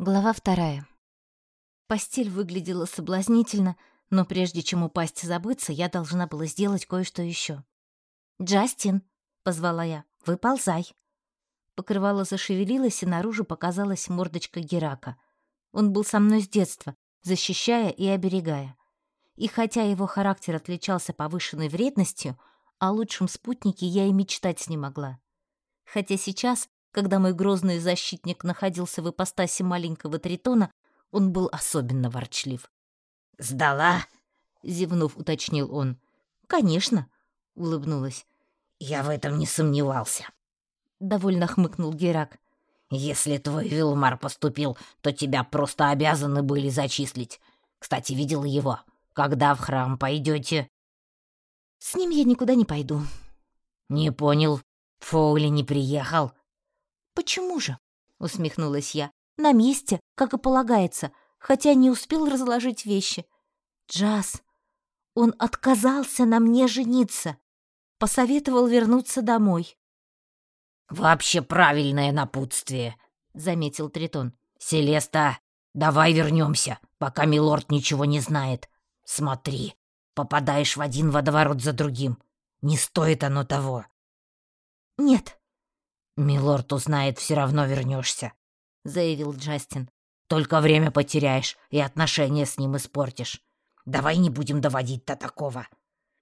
Глава вторая. Постель выглядела соблазнительно, но прежде чем упасть и забыться, я должна была сделать кое-что еще. «Джастин!» — позвала я. «Выползай!» Покрывало зашевелилось, и наружу показалась мордочка Герака. Он был со мной с детства, защищая и оберегая. И хотя его характер отличался повышенной вредностью, о лучшем спутнике я и мечтать не могла. Хотя сейчас, когда мой грозный защитник находился в ипостаси маленького тритона, он был особенно ворчлив. «Сдала?» — зевнув, уточнил он. «Конечно», — улыбнулась. «Я в этом не сомневался», — довольно хмыкнул Герак. «Если твой Вилмар поступил, то тебя просто обязаны были зачислить. Кстати, видела его. Когда в храм пойдете?» «С ним я никуда не пойду». «Не понял. Фоули не приехал?» «Почему же?» — усмехнулась я. «На месте, как и полагается, хотя не успел разложить вещи. Джаз, он отказался на мне жениться, посоветовал вернуться домой». «Вообще правильное напутствие», — заметил Тритон. «Селеста, давай вернемся, пока милорд ничего не знает. Смотри, попадаешь в один водоворот за другим. Не стоит оно того». «Нет», «Милорд узнает, все равно вернешься», — заявил Джастин. «Только время потеряешь и отношения с ним испортишь. Давай не будем доводить до такого.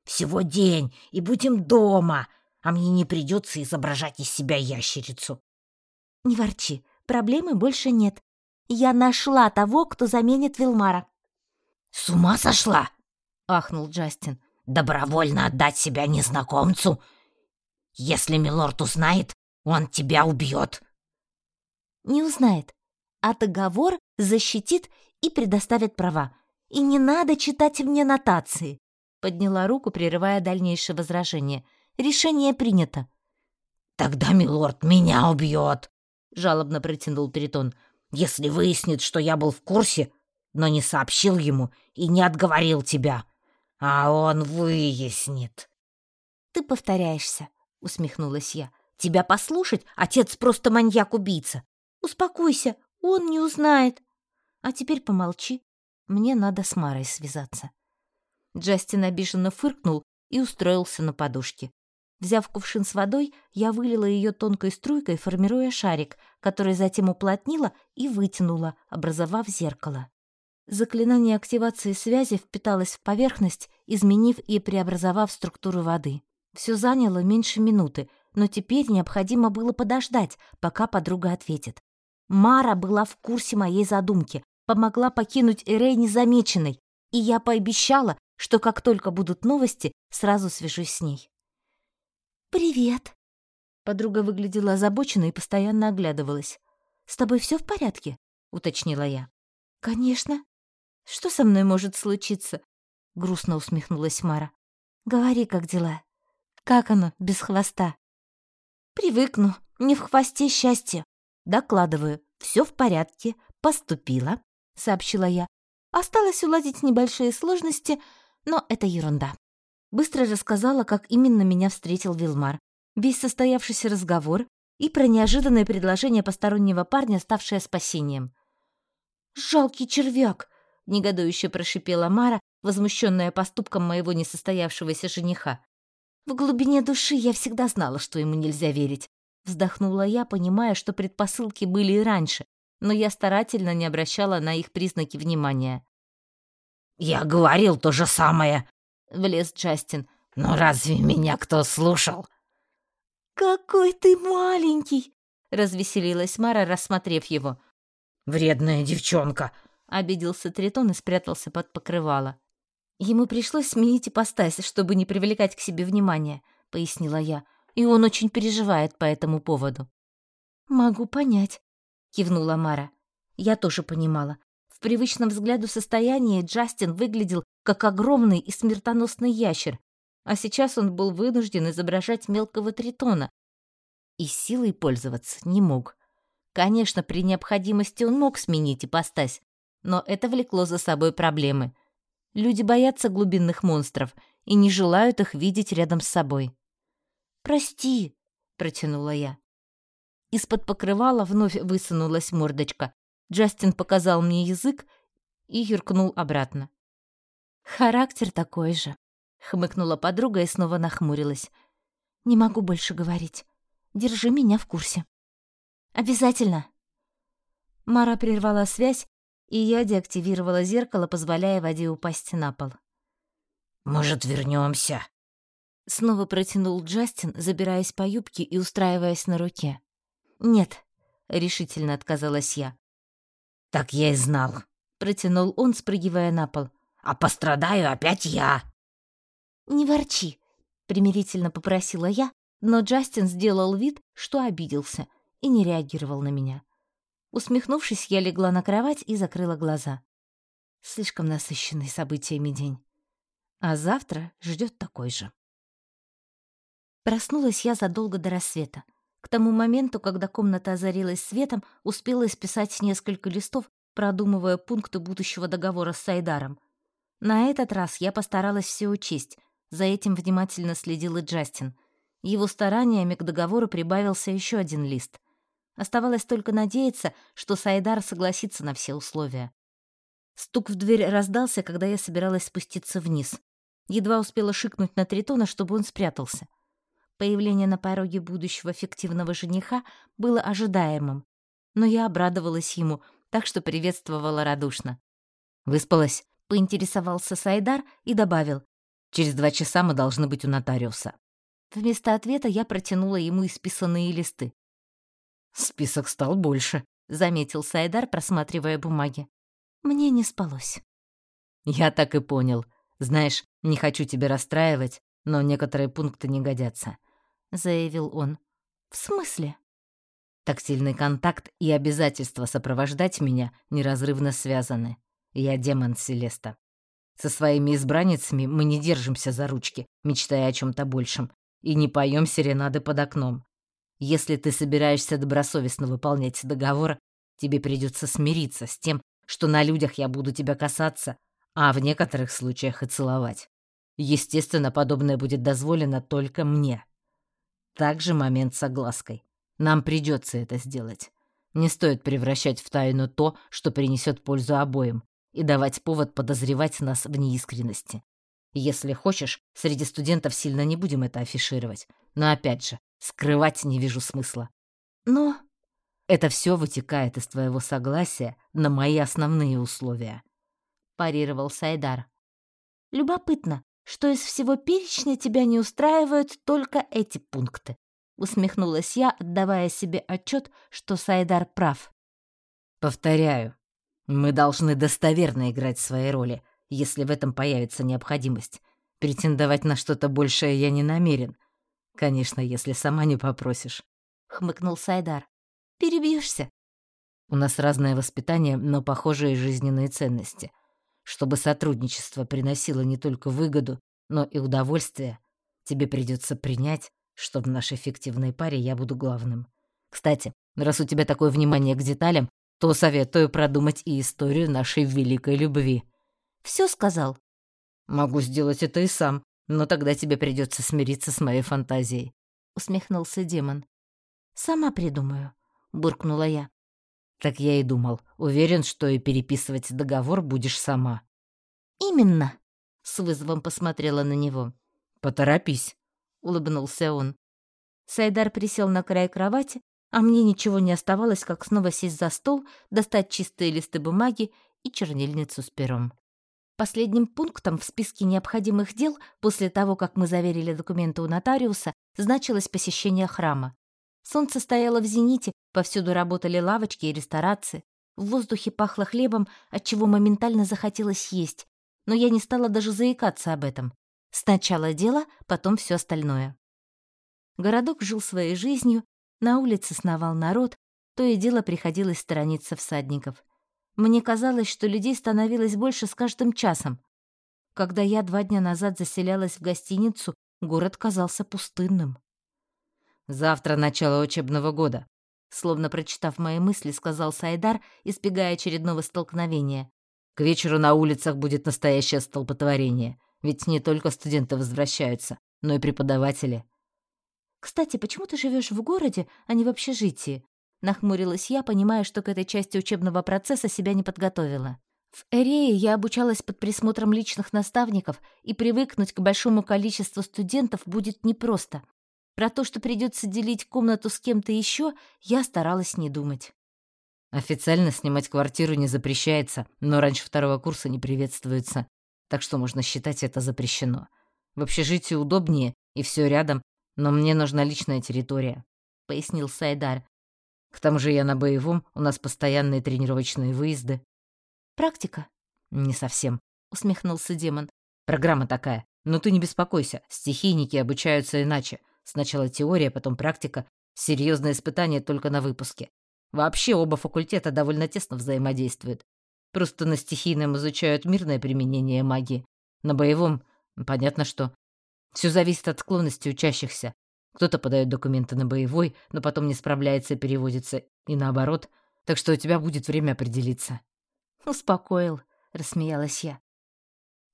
Всего день, и будем дома, а мне не придется изображать из себя ящерицу». «Не ворчи, проблемы больше нет. Я нашла того, кто заменит Вилмара». «С ума сошла?» — ахнул Джастин. «Добровольно отдать себя незнакомцу? Если милорд узнает, он тебя убьет!» «Не узнает, а договор защитит и предоставит права. И не надо читать мне нотации!» Подняла руку, прерывая дальнейшее возражение. «Решение принято!» «Тогда милорд меня убьет!» Жалобно протянул Тритон. «Если выяснит, что я был в курсе, но не сообщил ему и не отговорил тебя. А он выяснит!» «Ты повторяешься», — усмехнулась я. Тебя послушать, отец просто маньяк-убийца. Успокойся, он не узнает. А теперь помолчи, мне надо с Марой связаться». Джастин обиженно фыркнул и устроился на подушке. Взяв кувшин с водой, я вылила ее тонкой струйкой, формируя шарик, который затем уплотнила и вытянула, образовав зеркало. Заклинание активации связи впиталось в поверхность, изменив и преобразовав структуру воды. Все заняло меньше минуты, но теперь необходимо было подождать, пока подруга ответит. Мара была в курсе моей задумки, помогла покинуть Эрей незамеченной, и я пообещала, что как только будут новости, сразу свяжусь с ней. «Привет!» Подруга выглядела озабоченной и постоянно оглядывалась. «С тобой все в порядке?» — уточнила я. «Конечно. Что со мной может случиться?» — грустно усмехнулась Мара. «Говори, как дела? Как оно без хвоста?» Привыкну, не в хвосте счастья. Докладываю, все в порядке, поступила, сообщила я. Осталось уладить небольшие сложности, но это ерунда. Быстро рассказала, как именно меня встретил Вилмар, весь состоявшийся разговор и про неожиданное предложение постороннего парня, ставшее спасением. «Жалкий червяк!» — негодующе прошипела Мара, возмущенная поступком моего несостоявшегося жениха. В глубине души я всегда знала, что ему нельзя верить. Вздохнула я, понимая, что предпосылки были и раньше, но я старательно не обращала на их признаки внимания. «Я говорил то же самое», — влез Джастин. «Но разве меня кто слушал?» «Какой ты маленький!» — развеселилась Мара, рассмотрев его. «Вредная девчонка!» — обиделся Тритон и спрятался под покрывало. Ему пришлось сменить ипостась, чтобы не привлекать к себе внимания, пояснила я, и он очень переживает по этому поводу. Могу понять, кивнула Мара. Я тоже понимала. В привычном взгляду состоянии Джастин выглядел как огромный и смертоносный ящер, а сейчас он был вынужден изображать мелкого тритона и силой пользоваться не мог. Конечно, при необходимости он мог сменить ипостась, но это влекло за собой проблемы — Люди боятся глубинных монстров и не желают их видеть рядом с собой. «Прости», — протянула я. Из-под покрывала вновь высунулась мордочка. Джастин показал мне язык и юркнул обратно. «Характер такой же», — хмыкнула подруга и снова нахмурилась. «Не могу больше говорить. Держи меня в курсе». «Обязательно». Мара прервала связь, и я деактивировала зеркало, позволяя воде упасть на пол. «Может, вернемся? Снова протянул Джастин, забираясь по юбке и устраиваясь на руке. «Нет», — решительно отказалась я. «Так я и знал», — протянул он, спрыгивая на пол. «А пострадаю опять я». «Не ворчи», — примирительно попросила я, но Джастин сделал вид, что обиделся, и не реагировал на меня. Усмехнувшись, я легла на кровать и закрыла глаза. Слишком насыщенный событиями день. А завтра ждет такой же. Проснулась я задолго до рассвета. К тому моменту, когда комната озарилась светом, успела исписать несколько листов, продумывая пункты будущего договора с Сайдаром. На этот раз я постаралась все учесть. За этим внимательно следил и Джастин. Его стараниями к договору прибавился еще один лист. Оставалось только надеяться, что Сайдар согласится на все условия. Стук в дверь раздался, когда я собиралась спуститься вниз. Едва успела шикнуть на Тритона, чтобы он спрятался. Появление на пороге будущего фиктивного жениха было ожидаемым, но я обрадовалась ему, так что приветствовала радушно. «Выспалась?» — поинтересовался Сайдар и добавил. «Через два часа мы должны быть у нотариуса». Вместо ответа я протянула ему исписанные листы. «Список стал больше», — заметил Сайдар, просматривая бумаги. Мне не спалось. «Я так и понял. Знаешь, не хочу тебя расстраивать, но некоторые пункты не годятся. — заявил он. «В смысле?» Тактильный контакт и обязательство сопровождать меня неразрывно связаны. Я демон Селеста. Со своими избранницами мы не держимся за ручки, мечтая о чем то большем, и не поем серенады под окном. Если ты собираешься добросовестно выполнять договор, тебе придется смириться с тем, что на людях я буду тебя касаться, а в некоторых случаях и целовать. Естественно, подобное будет дозволено только мне. Также момент с оглаской. Нам придется это сделать. Не стоит превращать в тайну то, что принесет пользу обоим, и давать повод подозревать нас в неискренности. Если хочешь, среди студентов сильно не будем это афишировать. Но опять же, скрывать не вижу смысла. Но это все вытекает из твоего согласия на мои основные условия. Парировал Сайдар. Любопытно, что из всего перечня тебя не устраивают только эти пункты. Усмехнулась я, отдавая себе отчет, что Сайдар прав. Повторяю, мы должны достоверно играть свои роли, если в этом появится необходимость. Претендовать на что-то большее я не намерен. Конечно, если сама не попросишь. Хмыкнул Сайдар. Перебьешься. У нас разное воспитание, но похожие жизненные ценности — чтобы сотрудничество приносило не только выгоду, но и удовольствие, тебе придется принять, что в нашей фиктивной паре я буду главным. Кстати, раз у тебя такое внимание к деталям, то советую продумать и историю нашей великой любви. Все сказал? Могу сделать это и сам, но тогда тебе придется смириться с моей фантазией. Усмехнулся демон. Сама придумаю, буркнула я. Так я и думал. Уверен, что и переписывать договор будешь сама. Именно. С вызовом посмотрела на него. Поторопись, улыбнулся он. Сайдар присел на край кровати, а мне ничего не оставалось, как снова сесть за стол, достать чистые листы бумаги и чернильницу с пером. Последним пунктом в списке необходимых дел после того, как мы заверили документы у нотариуса, значилось посещение храма. Солнце стояло в зените, повсюду работали лавочки и ресторации. В воздухе пахло хлебом, отчего моментально захотелось есть. Но я не стала даже заикаться об этом. Сначала дело, потом все остальное. Городок жил своей жизнью, на улице сновал народ, то и дело приходилось сторониться всадников. Мне казалось, что людей становилось больше с каждым часом. Когда я два дня назад заселялась в гостиницу, город казался пустынным. Завтра начало учебного года», словно прочитав мои мысли, сказал Сайдар, избегая очередного столкновения. «К вечеру на улицах будет настоящее столпотворение, ведь не только студенты возвращаются, но и преподаватели». «Кстати, почему ты живешь в городе, а не в общежитии?» Нахмурилась я, понимая, что к этой части учебного процесса себя не подготовила. В Эрее я обучалась под присмотром личных наставников, и привыкнуть к большому количеству студентов будет непросто. Про то, что придется делить комнату с кем-то еще, я старалась не думать. Официально снимать квартиру не запрещается, но раньше второго курса не приветствуется, так что можно считать это запрещено. В общежитии удобнее, и все рядом, но мне нужна личная территория», — пояснил Сайдар. «К тому же я на боевом, у нас постоянные тренировочные выезды». «Практика?» «Не совсем», — усмехнулся демон. «Программа такая. Но ты не беспокойся, стихийники обучаются иначе. Сначала теория, потом практика. Серьезное испытание только на выпуске. Вообще оба факультета довольно тесно взаимодействуют. Просто на стихийном изучают мирное применение магии. На боевом — понятно что. Все зависит от склонности учащихся. Кто-то подает документы на боевой, но потом не справляется и переводится, и наоборот. Так что у тебя будет время определиться. «Успокоил», — рассмеялась я.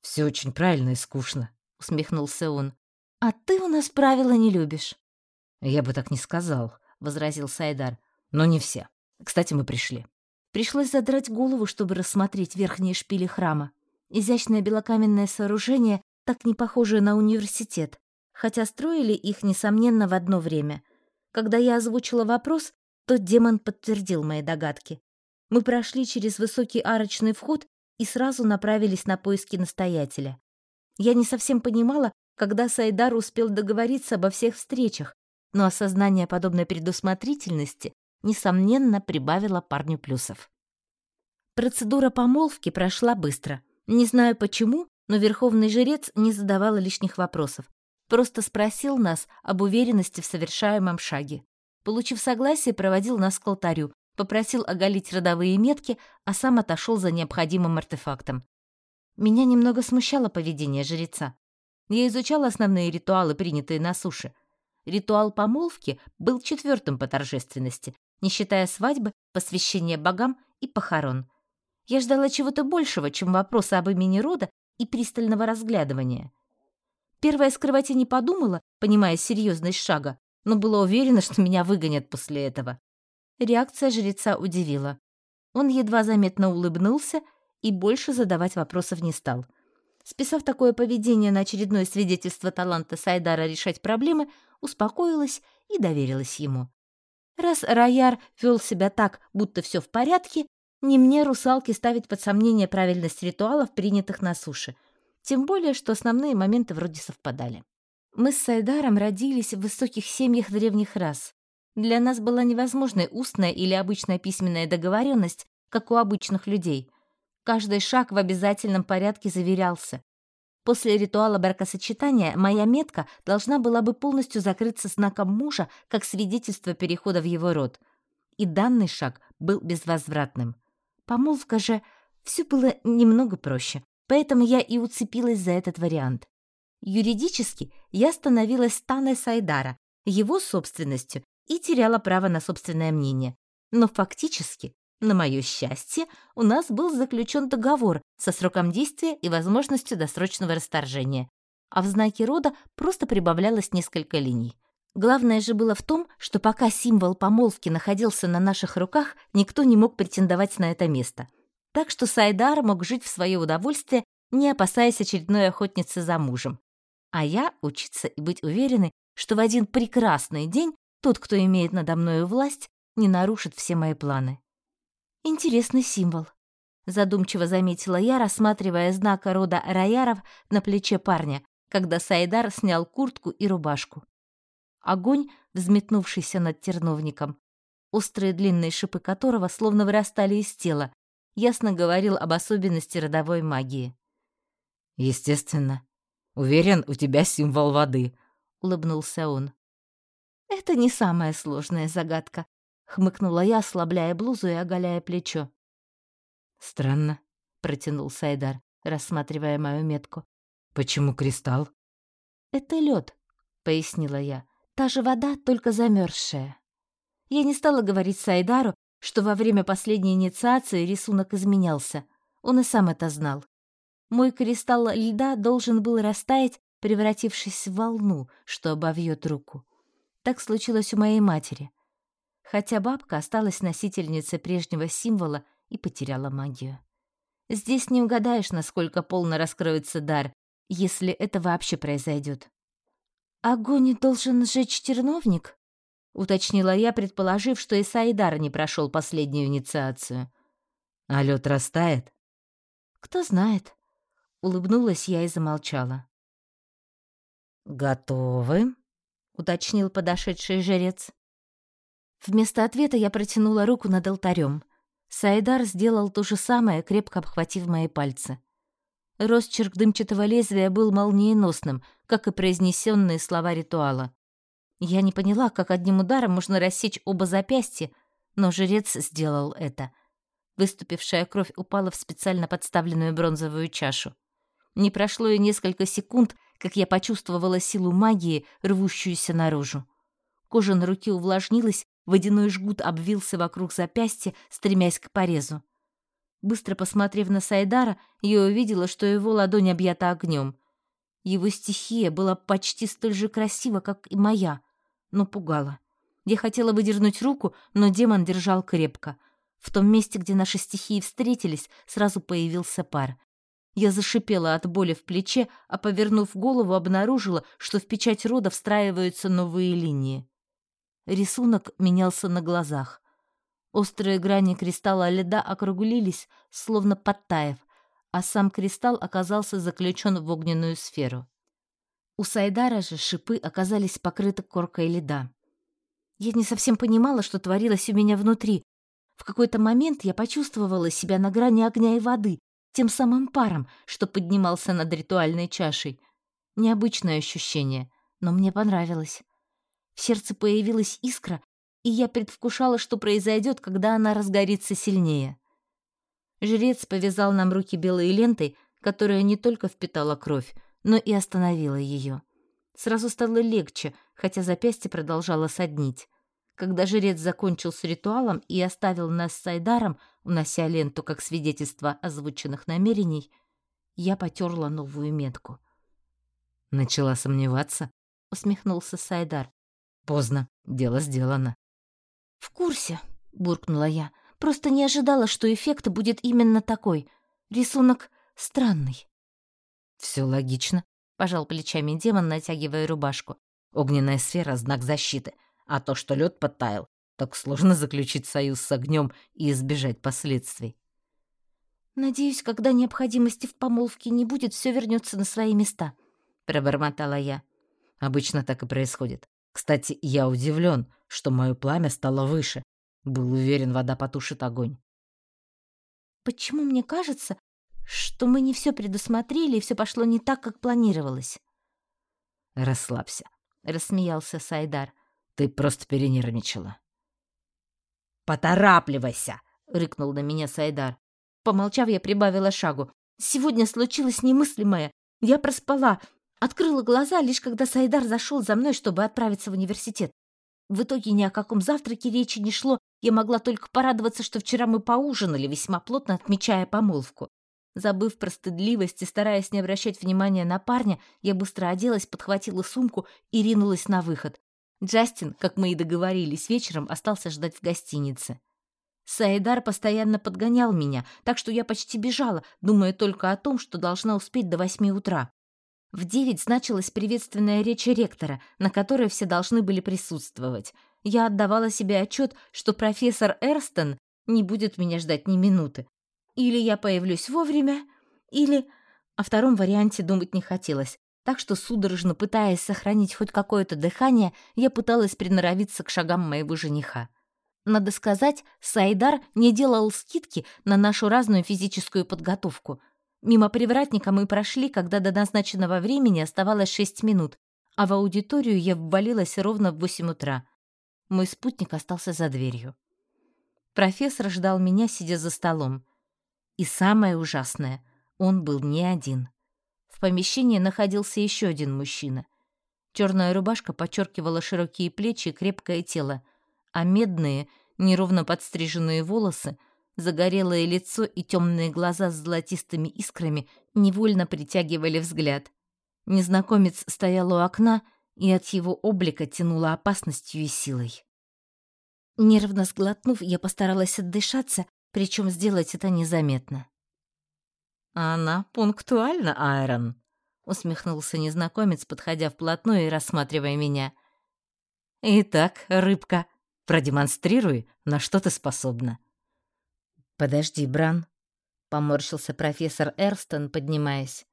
Все очень правильно и скучно», — усмехнулся он. «А ты у нас правила не любишь». «Я бы так не сказал», — возразил Сайдар. «Но не все. Кстати, мы пришли». Пришлось задрать голову, чтобы рассмотреть верхние шпили храма. Изящное белокаменное сооружение, так не похожее на университет, хотя строили их, несомненно, в одно время. Когда я озвучила вопрос, тот демон подтвердил мои догадки. Мы прошли через высокий арочный вход и сразу направились на поиски настоятеля. Я не совсем понимала, когда Сайдар успел договориться обо всех встречах, но осознание подобной предусмотрительности несомненно, прибавила парню плюсов. Процедура помолвки прошла быстро. Не знаю почему, но верховный жрец не задавал лишних вопросов. Просто спросил нас об уверенности в совершаемом шаге. Получив согласие, проводил нас к алтарю, попросил оголить родовые метки, а сам отошел за необходимым артефактом. Меня немного смущало поведение жреца. Я изучала основные ритуалы, принятые на суше. Ритуал помолвки был четвертым по торжественности, не считая свадьбы, посвящения богам и похорон. Я ждала чего-то большего, чем вопросы об имени рода и пристального разглядывания. Первая скрывать я не подумала, понимая серьезность шага, но была уверена, что меня выгонят после этого. Реакция жреца удивила. Он едва заметно улыбнулся и больше задавать вопросов не стал. Списав такое поведение на очередное свидетельство таланта Сайдара решать проблемы, успокоилась и доверилась ему. Раз Рояр вел себя так, будто все в порядке, не мне, русалки, ставить под сомнение правильность ритуалов, принятых на суше. Тем более, что основные моменты вроде совпадали. Мы с Сайдаром родились в высоких семьях древних рас. Для нас была невозможной устная или обычная письменная договоренность, как у обычных людей. Каждый шаг в обязательном порядке заверялся. После ритуала бракосочетания моя метка должна была бы полностью закрыться знаком мужа как свидетельство перехода в его род. И данный шаг был безвозвратным. Помолвка же все было немного проще, поэтому я и уцепилась за этот вариант. Юридически я становилась Таной Сайдара, его собственностью, и теряла право на собственное мнение. Но фактически на мое счастье, у нас был заключен договор со сроком действия и возможностью досрочного расторжения, а в знаке рода просто прибавлялось несколько линий. Главное же было в том, что пока символ помолвки находился на наших руках, никто не мог претендовать на это место. Так что Сайдар мог жить в свое удовольствие, не опасаясь очередной охотницы за мужем. А я учиться и быть уверенной, что в один прекрасный день тот, кто имеет надо мною власть, не нарушит все мои планы. Интересный символ. Задумчиво заметила я, рассматривая знак рода Раяров на плече парня, когда Сайдар снял куртку и рубашку. Огонь, взметнувшийся над терновником, острые длинные шипы которого словно вырастали из тела, ясно говорил об особенности родовой магии. «Естественно. Уверен, у тебя символ воды», — улыбнулся он. «Это не самая сложная загадка», хмыкнула я, ослабляя блузу и оголяя плечо. Странно, протянул Сайдар, рассматривая мою метку. Почему кристалл? Это лед, пояснила я. Та же вода, только замерзшая. Я не стала говорить Сайдару, что во время последней инициации рисунок изменялся. Он и сам это знал. Мой кристалл льда должен был растаять, превратившись в волну, что обовьет руку. Так случилось у моей матери. хотя бабка осталась носительницей прежнего символа и потеряла магию. Здесь не угадаешь, насколько полно раскроется дар, если это вообще произойдет. «Огонь должен сжечь терновник?» — уточнила я, предположив, что и Сайдар не прошел последнюю инициацию. «А лед растает?» «Кто знает». Улыбнулась я и замолчала. «Готовы?» — уточнил подошедший жрец. Вместо ответа я протянула руку над алтарем. Сайдар сделал то же самое, крепко обхватив мои пальцы. Росчерк дымчатого лезвия был молниеносным, как и произнесенные слова ритуала. Я не поняла, как одним ударом можно рассечь оба запястья, но жрец сделал это. Выступившая кровь упала в специально подставленную бронзовую чашу. Не прошло и несколько секунд, как я почувствовала силу магии, рвущуюся наружу. Кожа на руке увлажнилась, водяной жгут обвился вокруг запястья, стремясь к порезу. Быстро посмотрев на Сайдара, я увидела, что его ладонь объята огнем. Его стихия была почти столь же красива, как и моя, но пугала. Я хотела выдернуть руку, но демон держал крепко. В том месте, где наши стихии встретились, сразу появился пар. Я зашипела от боли в плече, а, повернув голову, обнаружила, что в печать рода встраиваются новые линии. Рисунок менялся на глазах. Острые грани кристалла льда округлились, словно подтаив, а сам кристалл оказался заключен в огненную сферу. У Сайдара же шипы оказались покрыты коркой льда. Я не совсем понимала, что творилось у меня внутри. В какой-то момент я почувствовала себя на грани огня и воды, тем самым паром, что поднимался над ритуальной чашей. Необычное ощущение, но мне понравилось. В сердце появилась искра, и я предвкушала, что произойдет, когда она разгорится сильнее. Жрец повязал нам руки белой лентой, которая не только впитала кровь, но и остановила ее. Сразу стало легче, хотя запястье продолжало соднить. Когда жрец закончил с ритуалом и оставил нас с Айдаром, унося ленту как свидетельство озвученных намерений, я потерла новую метку. «Начала сомневаться?» — усмехнулся Сайдар. «Поздно, дело сделано». «В курсе», — буркнула я. «Просто не ожидала, что эффект будет именно такой. Рисунок странный». «Все логично», — пожал плечами демон, натягивая рубашку. «Огненная сфера — знак защиты, а то, что лед подтаял, так сложно заключить союз с огнем и избежать последствий». «Надеюсь, когда необходимости в помолвке не будет, все вернется на свои места», — пробормотала я. «Обычно так и происходит. Кстати, я удивлен, что мое пламя стало выше. Был уверен, вода потушит огонь. Почему мне кажется, что мы не все предусмотрели и все пошло не так, как планировалось? Расслабься, рассмеялся Сайдар. Ты просто перенервничала. Поторапливайся, рыкнул на меня Сайдар. Помолчав, я прибавила шагу. Сегодня случилось немыслимое. Я проспала, Открыла глаза, лишь когда Сайдар зашел за мной, чтобы отправиться в университет. В итоге ни о каком завтраке речи не шло, я могла только порадоваться, что вчера мы поужинали, весьма плотно отмечая помолвку. Забыв про стыдливость и стараясь не обращать внимания на парня, я быстро оделась, подхватила сумку и ринулась на выход. Джастин, как мы и договорились, вечером остался ждать в гостинице. Сайдар постоянно подгонял меня, так что я почти бежала, думая только о том, что должна успеть до восьми утра. В девять значилась приветственная речь ректора, на которой все должны были присутствовать. Я отдавала себе отчет, что профессор Эрстон не будет меня ждать ни минуты. Или я появлюсь вовремя, или... О втором варианте думать не хотелось, так что, судорожно пытаясь сохранить хоть какое-то дыхание, я пыталась приноровиться к шагам моего жениха. Надо сказать, Сайдар не делал скидки на нашу разную физическую подготовку — Мимо привратника мы прошли, когда до назначенного времени оставалось шесть минут, а в аудиторию я ввалилась ровно в восемь утра. Мой спутник остался за дверью. Профессор ждал меня, сидя за столом. И самое ужасное, он был не один. В помещении находился еще один мужчина. Черная рубашка подчеркивала широкие плечи и крепкое тело, а медные, неровно подстриженные волосы — Загорелое лицо и темные глаза с золотистыми искрами невольно притягивали взгляд. Незнакомец стоял у окна, и от его облика тянуло опасностью и силой. Нервно сглотнув, я постаралась отдышаться, причем сделать это незаметно. «Она пунктуальна, Айрон», — усмехнулся незнакомец, подходя вплотную и рассматривая меня. «Итак, рыбка, продемонстрируй, на что ты способна». «Подожди, Бран», — поморщился профессор Эрстон, поднимаясь.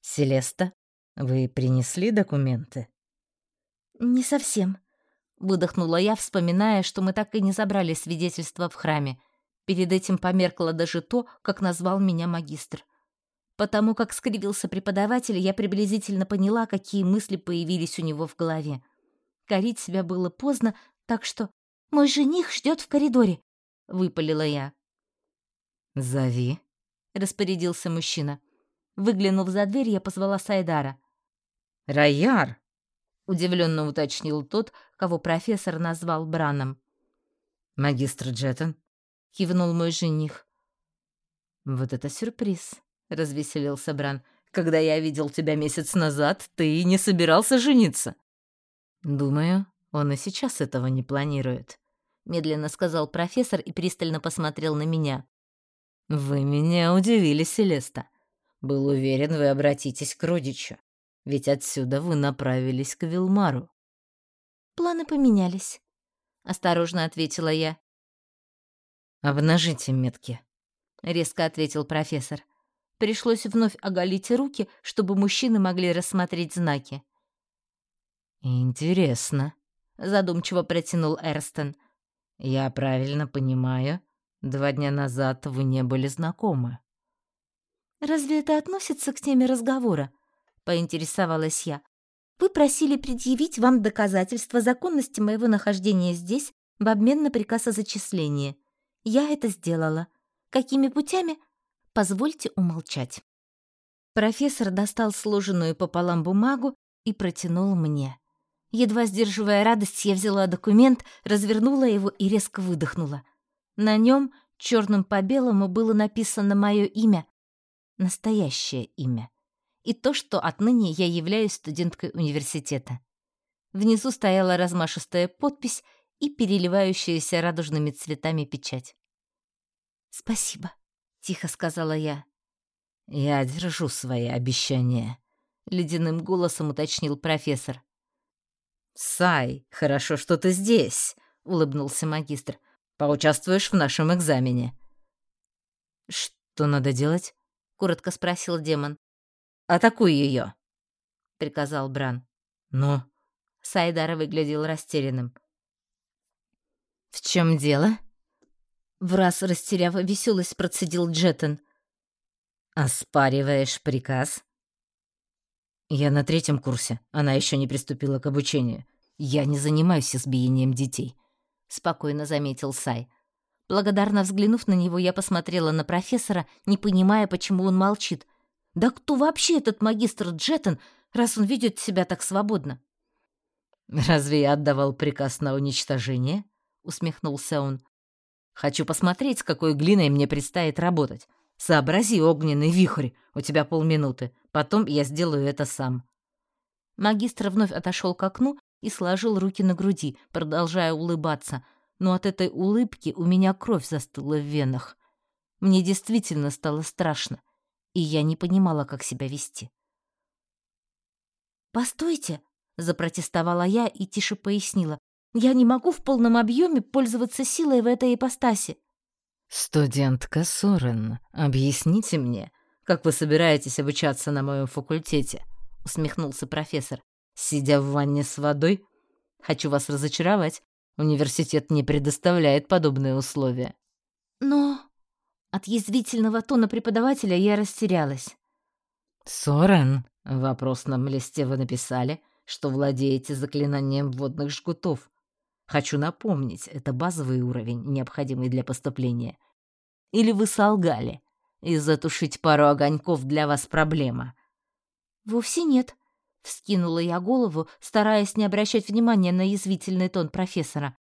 «Селеста, вы принесли документы?» «Не совсем», — выдохнула я, вспоминая, что мы так и не забрали свидетельство в храме. Перед этим померкло даже то, как назвал меня магистр. Потому как скривился преподаватель, я приблизительно поняла, какие мысли появились у него в голове. Корить себя было поздно, так что «Мой жених ждет в коридоре», — выпалила я. «Зови», — распорядился мужчина. Выглянув за дверь, я позвала Сайдара. «Рояр!» — удивленно уточнил тот, кого профессор назвал Браном. «Магистр Джеттон», — кивнул мой жених. «Вот это сюрприз», — развеселился Бран. «Когда я видел тебя месяц назад, ты не собирался жениться». «Думаю, он и сейчас этого не планирует», — медленно сказал профессор и пристально посмотрел на меня. «Вы меня удивили, Селеста. Был уверен, вы обратитесь к родичу, ведь отсюда вы направились к Вилмару». «Планы поменялись», — осторожно ответила я. «Обнажите метки», — резко ответил профессор. Пришлось вновь оголить руки, чтобы мужчины могли рассмотреть знаки. «Интересно», — задумчиво протянул Эрстон. «Я правильно понимаю, два дня назад вы не были знакомы». «Разве это относится к теме разговора?» — поинтересовалась я. «Вы просили предъявить вам доказательства законности моего нахождения здесь в обмен на приказ о зачислении. Я это сделала. Какими путями? Позвольте умолчать. Профессор достал сложенную пополам бумагу и протянул мне. Едва сдерживая радость, я взяла документ, развернула его и резко выдохнула. На нем черным по белому было написано мое имя, настоящее имя, и то, что отныне я являюсь студенткой университета. Внизу стояла размашистая подпись и переливающаяся радужными цветами печать. «Спасибо», — тихо сказала я. «Я держу свои обещания», — ледяным голосом уточнил профессор. «Сай, хорошо, что ты здесь», — улыбнулся магистр. «Поучаствуешь в нашем экзамене». «Что надо делать?» — коротко спросил демон. «Атакуй ее», — приказал Бран. «Но...» Сайдар выглядел растерянным. «В чем дело?» В раз растеряв веселость, процедил Джеттон. «Оспариваешь приказ?» «Я на третьем курсе. Она еще не приступила к обучению. Я не занимаюсь избиением детей», — спокойно заметил Сай. Благодарно взглянув на него, я посмотрела на профессора, не понимая, почему он молчит. «Да кто вообще этот магистр Джеттон, раз он ведет себя так свободно?» «Разве я отдавал приказ на уничтожение?» — усмехнулся он. Хочу посмотреть, с какой глиной мне предстоит работать. Сообрази, огненный вихрь, у тебя полминуты. Потом я сделаю это сам». Магистр вновь отошел к окну и сложил руки на груди, продолжая улыбаться. Но от этой улыбки у меня кровь застыла в венах. Мне действительно стало страшно, и я не понимала, как себя вести. «Постойте!» — запротестовала я и тише пояснила. Я не могу в полном объеме пользоваться силой в этой ипостаси. «Студентка Сорен, объясните мне, как вы собираетесь обучаться на моем факультете?» — усмехнулся профессор. «Сидя в ванне с водой? Хочу вас разочаровать. Университет не предоставляет подобные условия». «Но...» От язвительного тона преподавателя я растерялась. «Сорен, в вопросном листе вы написали, что владеете заклинанием водных жгутов. Хочу напомнить, это базовый уровень, необходимый для поступления. Или вы солгали, и затушить пару огоньков для вас проблема? Вовсе нет, вскинула я голову, стараясь не обращать внимания на язвительный тон профессора.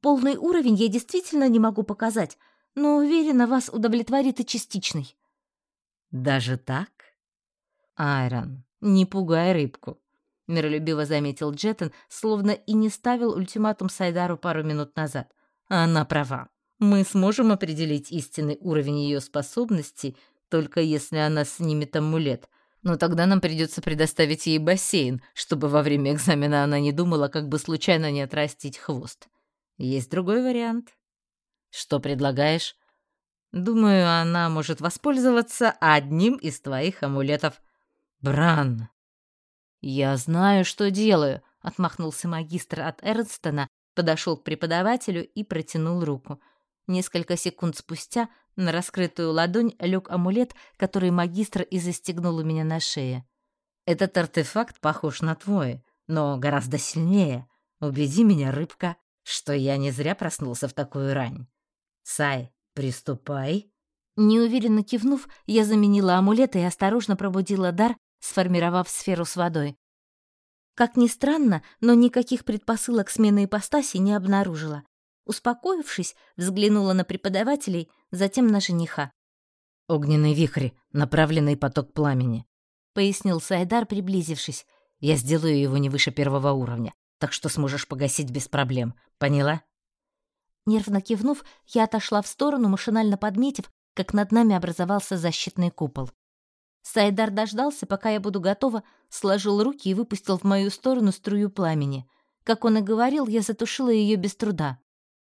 Полный уровень я действительно не могу показать, но уверена, вас удовлетворит и частичный. Даже так? Айрон, не пугай рыбку миролюбиво заметил Джеттон, словно и не ставил ультиматум Сайдару пару минут назад. Она права. Мы сможем определить истинный уровень ее способностей, только если она снимет амулет. Но тогда нам придется предоставить ей бассейн, чтобы во время экзамена она не думала, как бы случайно не отрастить хвост. Есть другой вариант. Что предлагаешь? Думаю, она может воспользоваться одним из твоих амулетов. Бран. Я знаю, что делаю, отмахнулся магистр от Эрнстона, подошел к преподавателю и протянул руку. Несколько секунд спустя на раскрытую ладонь лег амулет, который магистр и застегнул у меня на шее. Этот артефакт похож на твой, но гораздо сильнее. Убеди меня, рыбка, что я не зря проснулся в такую рань. Сай, приступай. Неуверенно кивнув, я заменила амулет и осторожно пробудила дар, сформировав сферу с водой. Как ни странно, но никаких предпосылок смены ипостаси не обнаружила. Успокоившись, взглянула на преподавателей, затем на жениха. «Огненный вихрь, направленный поток пламени», — пояснил Сайдар, приблизившись. «Я сделаю его не выше первого уровня, так что сможешь погасить без проблем. Поняла?» Нервно кивнув, я отошла в сторону, машинально подметив, как над нами образовался защитный купол. Сайдар дождался, пока я буду готова, сложил руки и выпустил в мою сторону струю пламени. Как он и говорил, я затушила ее без труда.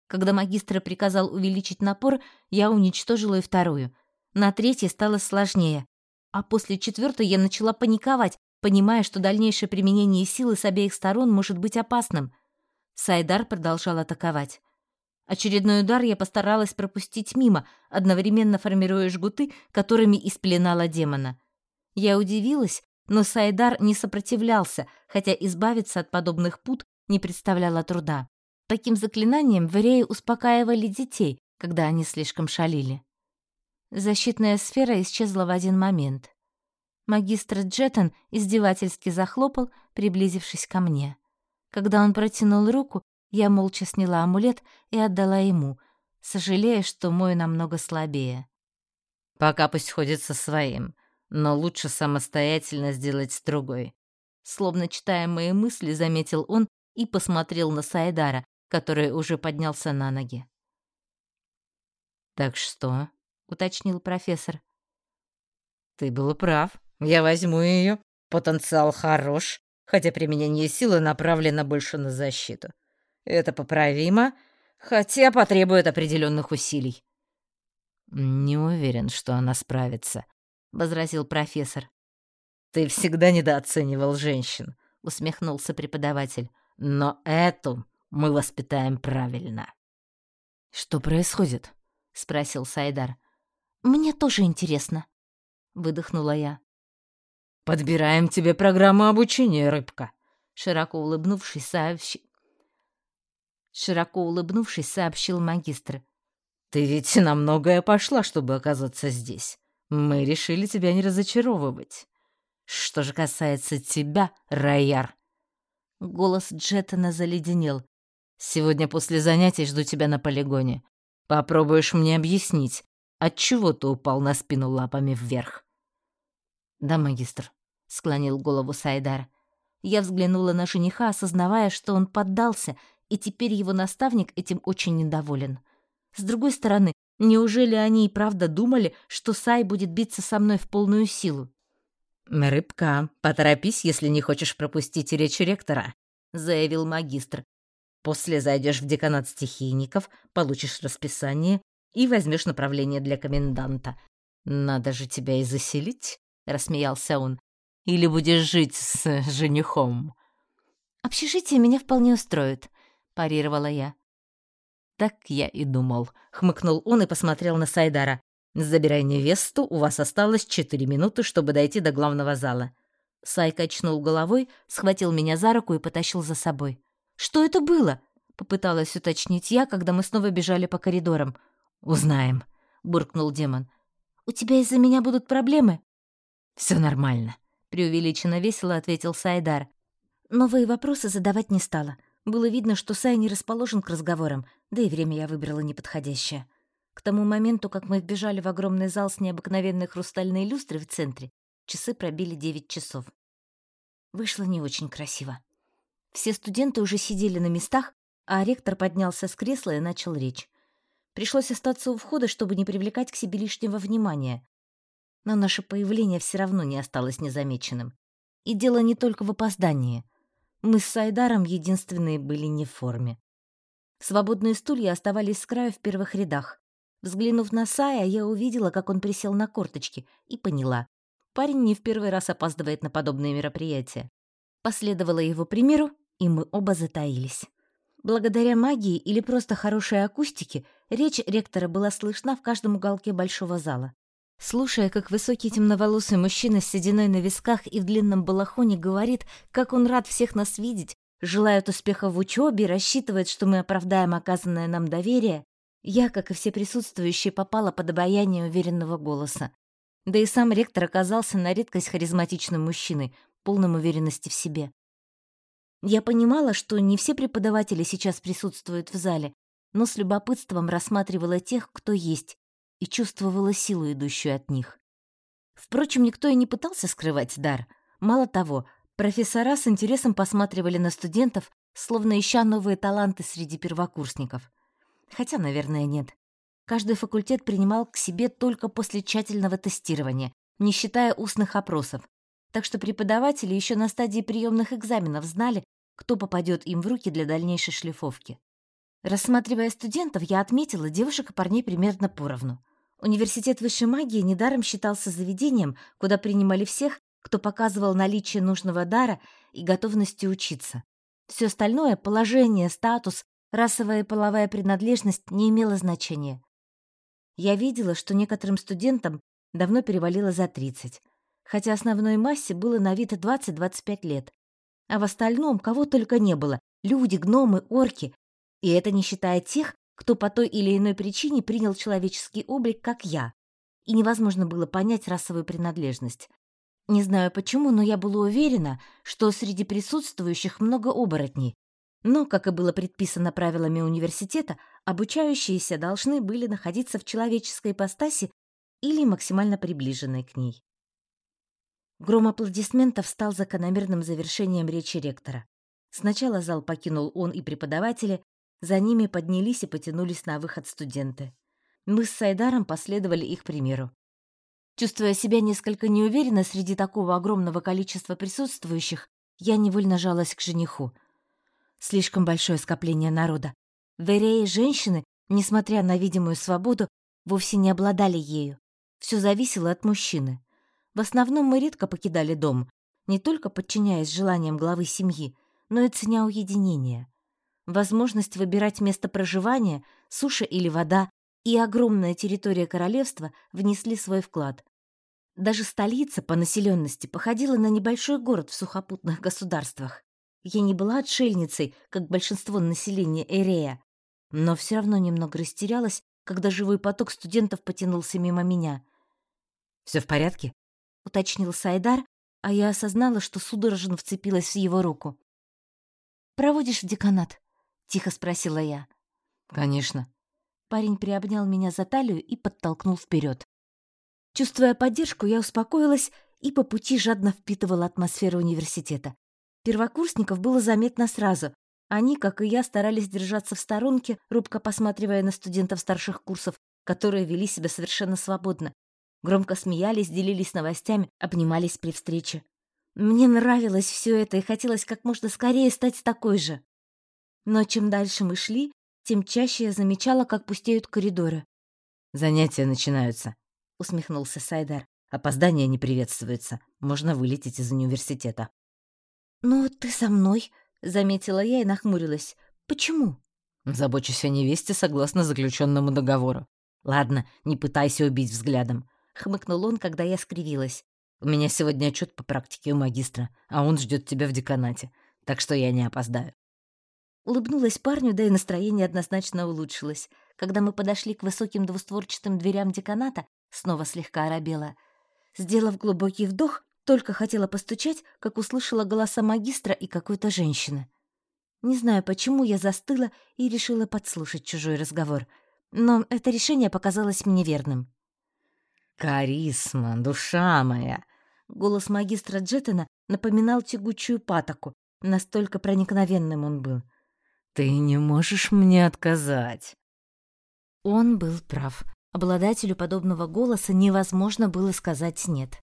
Когда магистр приказал увеличить напор, я уничтожила и вторую. На третьей стало сложнее. А после четвертой я начала паниковать, понимая, что дальнейшее применение силы с обеих сторон может быть опасным. Сайдар продолжал атаковать. Очередной удар я постаралась пропустить мимо, одновременно формируя жгуты, которыми испленала демона. Я удивилась, но Сайдар не сопротивлялся, хотя избавиться от подобных пут не представляло труда. Таким заклинанием вареи успокаивали детей, когда они слишком шалили. Защитная сфера исчезла в один момент. Магистр Джеттон издевательски захлопал, приблизившись ко мне. Когда он протянул руку, я молча сняла амулет и отдала ему, сожалея, что мой намного слабее. «Пока пусть ходит со своим, но лучше самостоятельно сделать с другой». Словно читая мои мысли, заметил он и посмотрел на Сайдара, который уже поднялся на ноги. «Так что?» — уточнил профессор. «Ты был прав. Я возьму ее. Потенциал хорош, хотя применение силы направлено больше на защиту. Это поправимо, хотя потребует определенных усилий. Не уверен, что она справится, возразил профессор. Ты всегда недооценивал женщин, усмехнулся преподаватель. Но эту мы воспитаем правильно. Что происходит? спросил Сайдар. Мне тоже интересно, выдохнула я. Подбираем тебе программу обучения, рыбка, широко улыбнувшись, сообщил Широко улыбнувшись, сообщил магистр. «Ты ведь на многое пошла, чтобы оказаться здесь. Мы решили тебя не разочаровывать. Что же касается тебя, Райяр...» Голос Джеттона заледенел. «Сегодня после занятий жду тебя на полигоне. Попробуешь мне объяснить, отчего ты упал на спину лапами вверх?» «Да, магистр», — склонил голову Сайдар. Я взглянула на жениха, осознавая, что он поддался — и теперь его наставник этим очень недоволен. С другой стороны, неужели они и правда думали, что Сай будет биться со мной в полную силу? «Рыбка, поторопись, если не хочешь пропустить речь ректора», — заявил магистр. «После зайдешь в деканат стихийников, получишь расписание и возьмешь направление для коменданта. Надо же тебя и заселить», — рассмеялся он. «Или будешь жить с женихом?» «Общежитие меня вполне устроит», парировала я. «Так я и думал», — хмыкнул он и посмотрел на Сайдара. «Забирай невесту, у вас осталось четыре минуты, чтобы дойти до главного зала». Сай качнул головой, схватил меня за руку и потащил за собой. «Что это было?» — попыталась уточнить я, когда мы снова бежали по коридорам. «Узнаем», — буркнул демон. «У тебя из-за меня будут проблемы?» «Все нормально», — преувеличенно весело ответил Сайдар. Новые вопросы задавать не стала. Было видно, что Сай не расположен к разговорам, да и время я выбрала неподходящее. К тому моменту, как мы вбежали в огромный зал с необыкновенной хрустальной люстрой в центре, часы пробили девять часов. Вышло не очень красиво. Все студенты уже сидели на местах, а ректор поднялся с кресла и начал речь. Пришлось остаться у входа, чтобы не привлекать к себе лишнего внимания. Но наше появление все равно не осталось незамеченным. И дело не только в опоздании. Мы с Сайдаром единственные были не в форме. Свободные стулья оставались с краю в первых рядах. Взглянув на Сая, я увидела, как он присел на корточки, и поняла. Парень не в первый раз опаздывает на подобные мероприятия. Последовала его примеру, и мы оба затаились. Благодаря магии или просто хорошей акустике речь ректора была слышна в каждом уголке большого зала. Слушая, как высокий темноволосый мужчина с сединой на висках и в длинном балахоне говорит, как он рад всех нас видеть, желает успеха в учебе, рассчитывает, что мы оправдаем оказанное нам доверие, я, как и все присутствующие, попала под обаяние уверенного голоса. Да и сам ректор оказался на редкость харизматичным мужчиной, полным уверенности в себе. Я понимала, что не все преподаватели сейчас присутствуют в зале, но с любопытством рассматривала тех, кто есть, и чувствовала силу, идущую от них. Впрочем, никто и не пытался скрывать дар. Мало того, профессора с интересом посматривали на студентов, словно ища новые таланты среди первокурсников. Хотя, наверное, нет. Каждый факультет принимал к себе только после тщательного тестирования, не считая устных опросов, так что преподаватели еще на стадии приемных экзаменов знали, кто попадет им в руки для дальнейшей шлифовки. Рассматривая студентов, я отметила девушек и парней примерно поровну. Университет высшей магии недаром считался заведением, куда принимали всех, кто показывал наличие нужного дара и готовности учиться. Все остальное — положение, статус, расовая и половая принадлежность — не имело значения. Я видела, что некоторым студентам давно перевалило за 30, хотя основной массе было на вид 20-25 лет. А в остальном кого только не было — люди, гномы, орки. И это не считая тех, кто по той или иной причине принял человеческий облик, как я. И невозможно было понять расовую принадлежность. Не знаю почему, но я была уверена, что среди присутствующих много оборотней. Но, как и было предписано правилами университета, обучающиеся должны были находиться в человеческой ипостаси или максимально приближенной к ней. Гром аплодисментов стал закономерным завершением речи ректора. Сначала зал покинул он и преподаватели, за ними поднялись и потянулись на выход студенты. Мы с Сайдаром последовали их примеру. Чувствуя себя несколько неуверенно среди такого огромного количества присутствующих, я невольно жалась к жениху. Слишком большое скопление народа. Вереи женщины, несмотря на видимую свободу, вовсе не обладали ею. Все зависело от мужчины. В основном мы редко покидали дом, не только подчиняясь желаниям главы семьи, но и ценя уединение. Возможность выбирать место проживания, суша или вода, и огромная территория королевства внесли свой вклад. Даже столица по населенности походила на небольшой город в сухопутных государствах. Я не была отшельницей, как большинство населения Эрея, но все равно немного растерялась, когда живой поток студентов потянулся мимо меня. «Все в порядке?» — уточнил Сайдар, а я осознала, что судорожно вцепилась в его руку. «Проводишь в деканат?» — тихо спросила я. «Конечно». Парень приобнял меня за талию и подтолкнул вперед. Чувствуя поддержку, я успокоилась и по пути жадно впитывала атмосферу университета. Первокурсников было заметно сразу. Они, как и я, старались держаться в сторонке, рубко посматривая на студентов старших курсов, которые вели себя совершенно свободно, Громко смеялись, делились новостями, обнимались при встрече. Мне нравилось все это и хотелось как можно скорее стать такой же. Но чем дальше мы шли, тем чаще я замечала, как пустеют коридоры. «Занятия начинаются», — усмехнулся Сайдар. «Опоздания не приветствуется. Можно вылететь из университета». «Ну, ты со мной», — заметила я и нахмурилась. «Почему?» «Забочусь о невесте согласно заключенному договору. Ладно, не пытайся убить взглядом хмыкнул он, когда я скривилась. У меня сегодня отчет по практике у магистра, а он ждет тебя в деканате, так что я не опоздаю. Улыбнулась парню, да и настроение однозначно улучшилось. Когда мы подошли к высоким двустворчатым дверям деканата, снова слегка оробела. Сделав глубокий вдох, только хотела постучать, как услышала голоса магистра и какой-то женщины. Не знаю, почему я застыла и решила подслушать чужой разговор, но это решение показалось мне верным. «Карисма, душа моя!» Голос магистра Джеттена напоминал тягучую патоку, настолько проникновенным он был. Ты не можешь мне отказать. Он был прав. Обладателю подобного голоса невозможно было сказать «нет».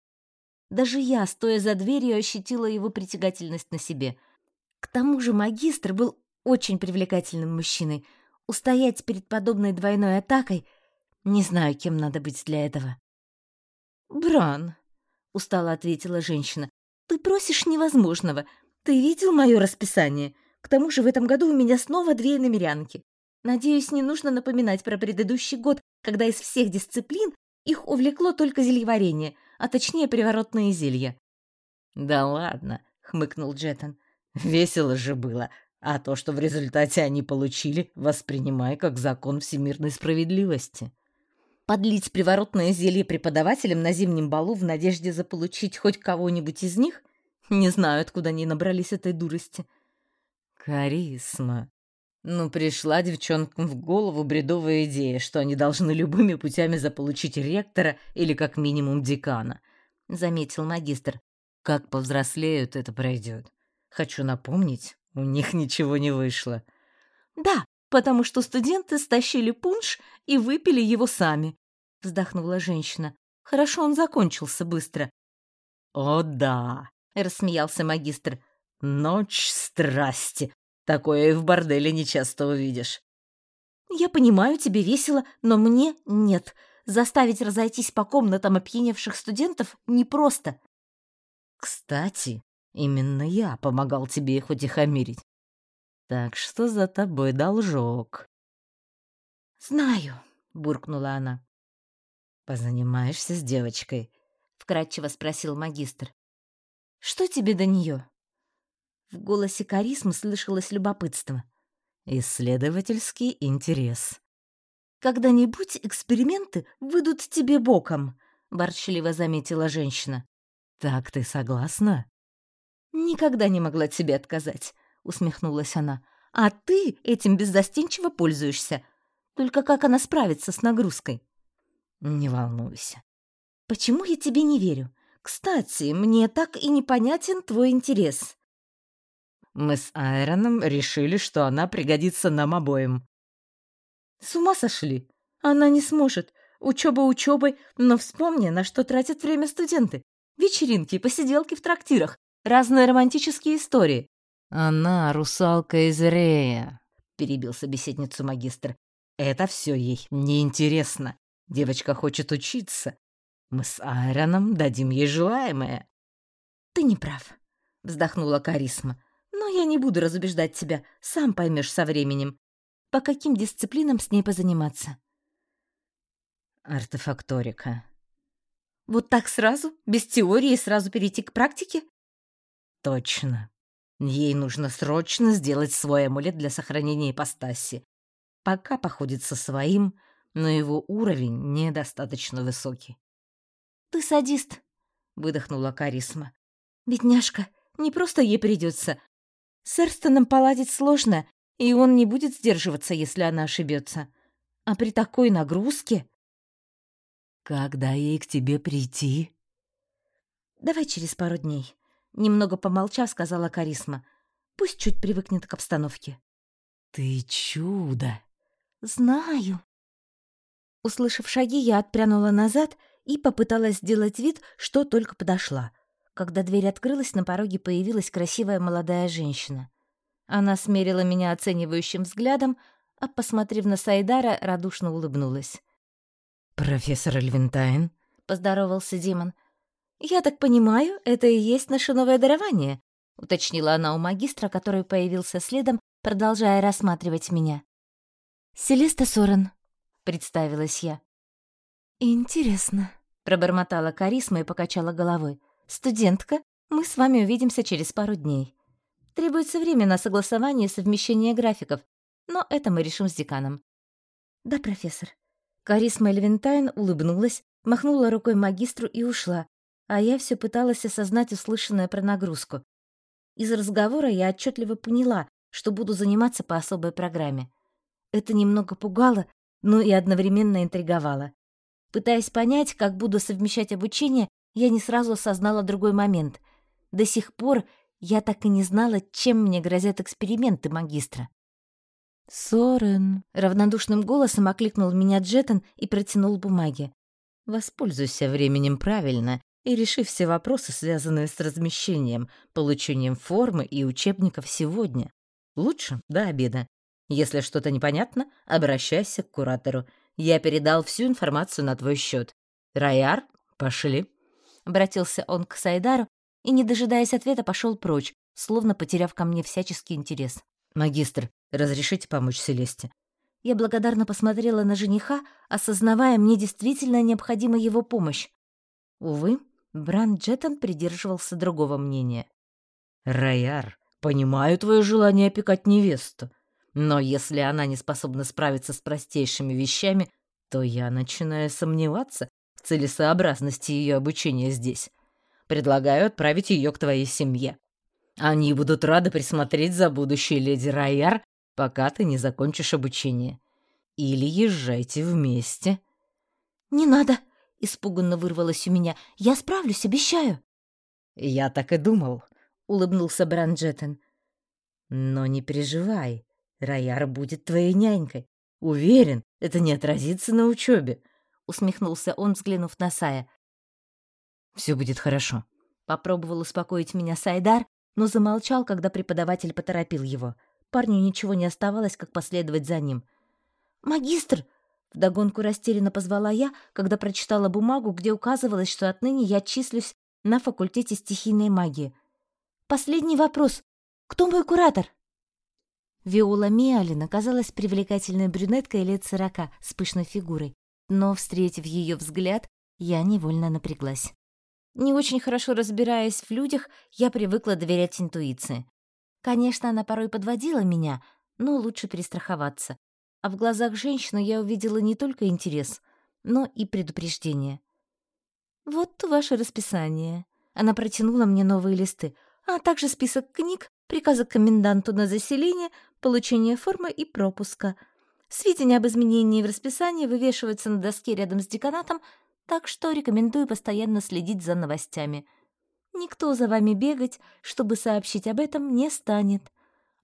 Даже я, стоя за дверью, ощутила его притягательность на себе. К тому же магистр был очень привлекательным мужчиной. Устоять перед подобной двойной атакой — не знаю, кем надо быть для этого. «Бран», — устало ответила женщина, — «ты просишь невозможного. Ты видел мое расписание? К тому же в этом году у меня снова две намерянки. Надеюсь, не нужно напоминать про предыдущий год, когда из всех дисциплин их увлекло только зельеварение, а точнее приворотные зелья. «Да ладно», — хмыкнул Джеттон. «Весело же было, а то, что в результате они получили, воспринимай как закон всемирной справедливости». Подлить приворотное зелье преподавателям на зимнем балу в надежде заполучить хоть кого-нибудь из них? Не знаю, откуда они набрались этой дурости. Карисма. Ну, пришла девчонкам в голову бредовая идея, что они должны любыми путями заполучить ректора или как минимум декана, — заметил магистр. Как повзрослеют, это пройдет. Хочу напомнить, у них ничего не вышло. Да, потому что студенты стащили пунш и выпили его сами, — вздохнула женщина. Хорошо он закончился быстро. О да, — рассмеялся магистр. «Ночь страсти. Такое и в борделе нечасто увидишь». «Я понимаю, тебе весело, но мне нет. Заставить разойтись по комнатам опьяневших студентов непросто». «Кстати, именно я помогал тебе их утихомирить. Так что за тобой должок». «Знаю», — буркнула она. «Позанимаешься с девочкой?» — вкратчиво спросил магистр. Что тебе до нее? В голосе Карисмы слышалось любопытство. Исследовательский интерес. Когда-нибудь эксперименты выйдут тебе боком, ворчливо заметила женщина. Так ты согласна? Никогда не могла тебе отказать, усмехнулась она. А ты этим беззастенчиво пользуешься. Только как она справится с нагрузкой? Не волнуйся. Почему я тебе не верю? Кстати, мне так и непонятен твой интерес. Мы с Айроном решили, что она пригодится нам обоим. С ума сошли? Она не сможет. Учеба учебой, но вспомни, на что тратят время студенты. Вечеринки, посиделки в трактирах, разные романтические истории. Она русалка из Рея, перебил собеседницу магистр. Это все ей неинтересно. Девочка хочет учиться. Мы с Айроном дадим ей желаемое. Ты не прав, вздохнула Карисма. Я не буду разубеждать тебя, сам поймешь со временем. По каким дисциплинам с ней позаниматься? Артефакторика. Вот так сразу, без теории, сразу перейти к практике? Точно. Ей нужно срочно сделать свой амулет для сохранения ипостаси. Пока походит со своим, но его уровень недостаточно высокий. «Ты садист», — выдохнула Карисма. «Бедняжка, не просто ей придется. С Эрстоном поладить сложно, и он не будет сдерживаться, если она ошибется. А при такой нагрузке...» «Когда ей к тебе прийти?» «Давай через пару дней», — немного помолчав, сказала Карисма. «Пусть чуть привыкнет к обстановке». «Ты чудо!» «Знаю». Услышав шаги, я отпрянула назад — и попыталась сделать вид, что только подошла. Когда дверь открылась, на пороге появилась красивая молодая женщина. Она смерила меня оценивающим взглядом, а, посмотрев на Сайдара, радушно улыбнулась. «Профессор Эльвинтайн?» — поздоровался Димон. «Я так понимаю, это и есть наше новое дарование», — уточнила она у магистра, который появился следом, продолжая рассматривать меня. «Селеста Сорен», — представилась я. «Интересно», — пробормотала Карисма и покачала головой. «Студентка, мы с вами увидимся через пару дней. Требуется время на согласование и совмещение графиков, но это мы решим с деканом». «Да, профессор». Карисма Эльвинтайн улыбнулась, махнула рукой магистру и ушла, а я все пыталась осознать услышанное про нагрузку. Из разговора я отчетливо поняла, что буду заниматься по особой программе. Это немного пугало, но и одновременно интриговало. Пытаясь понять, как буду совмещать обучение, я не сразу осознала другой момент. До сих пор я так и не знала, чем мне грозят эксперименты магистра. «Сорен!» — равнодушным голосом окликнул меня Джеттон и протянул бумаги. «Воспользуйся временем правильно и реши все вопросы, связанные с размещением, получением формы и учебников сегодня. Лучше до обеда. Если что-то непонятно, обращайся к куратору. Я передал всю информацию на твой счет. Раяр, пошли». Обратился он к Сайдару и, не дожидаясь ответа, пошел прочь, словно потеряв ко мне всяческий интерес. «Магистр, разрешите помочь Селесте?» Я благодарно посмотрела на жениха, осознавая, мне действительно необходима его помощь. Увы, Бран Джеттон придерживался другого мнения. «Раяр, понимаю твое желание опекать невесту, но если она не способна справиться с простейшими вещами, то я начинаю сомневаться целесообразности ее обучения здесь. Предлагаю отправить ее к твоей семье. Они будут рады присмотреть за будущей леди Раяр, пока ты не закончишь обучение. Или езжайте вместе». «Не надо!» — испуганно вырвалось у меня. «Я справлюсь, обещаю!» «Я так и думал», — улыбнулся Бранджеттен. «Но не переживай, Раяр будет твоей нянькой. Уверен, это не отразится на учебе», — усмехнулся он, взглянув на Сая. «Все будет хорошо», — попробовал успокоить меня Сайдар, но замолчал, когда преподаватель поторопил его. Парню ничего не оставалось, как последовать за ним. «Магистр!» — вдогонку растерянно позвала я, когда прочитала бумагу, где указывалось, что отныне я числюсь на факультете стихийной магии. «Последний вопрос. Кто мой куратор?» Виола Миалин оказалась привлекательной брюнеткой лет сорока с пышной фигурой, но, встретив ее взгляд, я невольно напряглась. Не очень хорошо разбираясь в людях, я привыкла доверять интуиции. Конечно, она порой подводила меня, но лучше перестраховаться. А в глазах женщины я увидела не только интерес, но и предупреждение. «Вот ваше расписание». Она протянула мне новые листы, а также список книг, приказы коменданту на заселение, получение формы и пропуска. Сведения об изменении в расписании вывешиваются на доске рядом с деканатом так что рекомендую постоянно следить за новостями. Никто за вами бегать, чтобы сообщить об этом, не станет.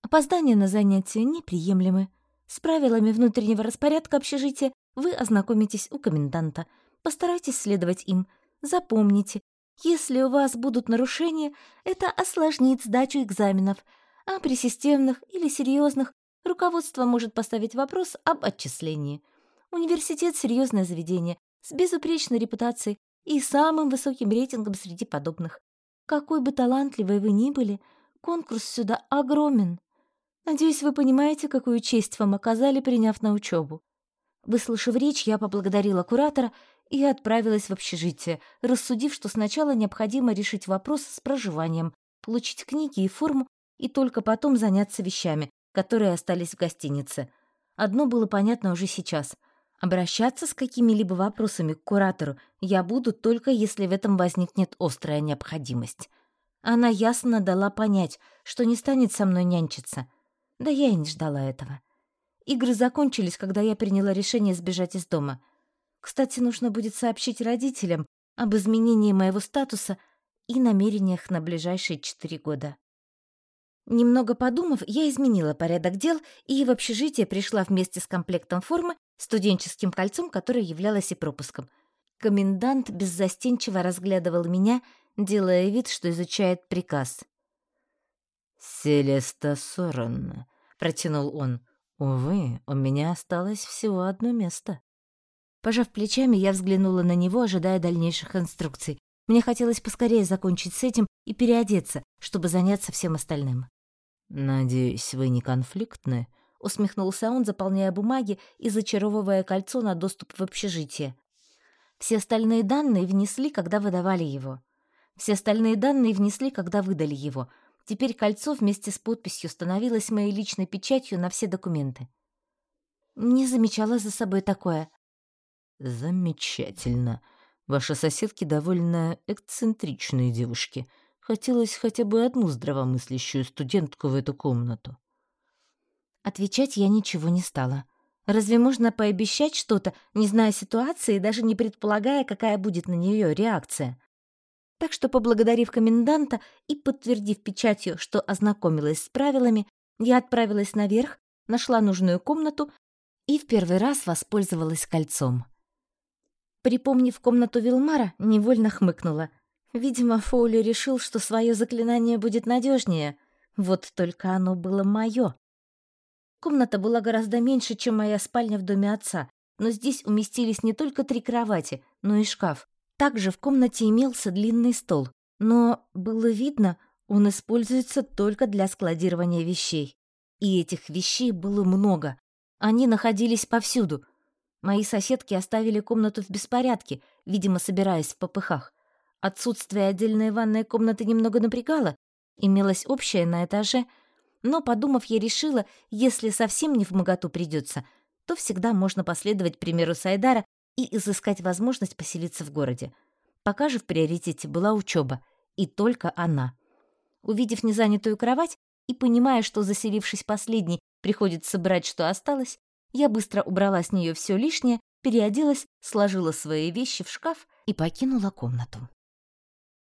Опоздания на занятия неприемлемы. С правилами внутреннего распорядка общежития вы ознакомитесь у коменданта. Постарайтесь следовать им. Запомните, если у вас будут нарушения, это осложнит сдачу экзаменов, а при системных или серьезных руководство может поставить вопрос об отчислении. Университет — серьезное заведение, с безупречной репутацией и самым высоким рейтингом среди подобных. Какой бы талантливой вы ни были, конкурс сюда огромен. Надеюсь, вы понимаете, какую честь вам оказали, приняв на учебу. Выслушав речь, я поблагодарила куратора и отправилась в общежитие, рассудив, что сначала необходимо решить вопрос с проживанием, получить книги и форму, и только потом заняться вещами, которые остались в гостинице. Одно было понятно уже сейчас — Обращаться с какими-либо вопросами к куратору я буду только если в этом возникнет острая необходимость. Она ясно дала понять, что не станет со мной нянчиться. Да я и не ждала этого. Игры закончились, когда я приняла решение сбежать из дома. Кстати, нужно будет сообщить родителям об изменении моего статуса и намерениях на ближайшие четыре года. Немного подумав, я изменила порядок дел и в общежитие пришла вместе с комплектом формы студенческим кольцом, которое являлось и пропуском. Комендант беззастенчиво разглядывал меня, делая вид, что изучает приказ. «Селеста Сорен», — протянул он. «Увы, у меня осталось всего одно место». Пожав плечами, я взглянула на него, ожидая дальнейших инструкций. Мне хотелось поскорее закончить с этим и переодеться, чтобы заняться всем остальным. «Надеюсь, вы не конфликтны?» — усмехнулся он, заполняя бумаги и зачаровывая кольцо на доступ в общежитие. Все остальные данные внесли, когда выдавали его. Все остальные данные внесли, когда выдали его. Теперь кольцо вместе с подписью становилось моей личной печатью на все документы. Не замечала за собой такое. «Замечательно. Ваши соседки довольно эксцентричные девушки. Хотелось хотя бы одну здравомыслящую студентку в эту комнату». Отвечать я ничего не стала. Разве можно пообещать что-то, не зная ситуации даже не предполагая, какая будет на нее реакция? Так что, поблагодарив коменданта и подтвердив печатью, что ознакомилась с правилами, я отправилась наверх, нашла нужную комнату и в первый раз воспользовалась кольцом. Припомнив комнату Вилмара, невольно хмыкнула. Видимо, Фоули решил, что свое заклинание будет надежнее. Вот только оно было мое. Комната была гораздо меньше, чем моя спальня в доме отца, но здесь уместились не только три кровати, но и шкаф. Также в комнате имелся длинный стол, но было видно, он используется только для складирования вещей. И этих вещей было много. Они находились повсюду. Мои соседки оставили комнату в беспорядке, видимо, собираясь в попыхах. Отсутствие отдельной ванной комнаты немного напрягало, имелась общая на этаже, но, подумав, я решила, если совсем не в моготу придется, то всегда можно последовать примеру Сайдара и изыскать возможность поселиться в городе. Пока же в приоритете была учеба, и только она. Увидев незанятую кровать и понимая, что, заселившись последней, приходится брать, что осталось, я быстро убрала с нее все лишнее, переоделась, сложила свои вещи в шкаф и покинула комнату.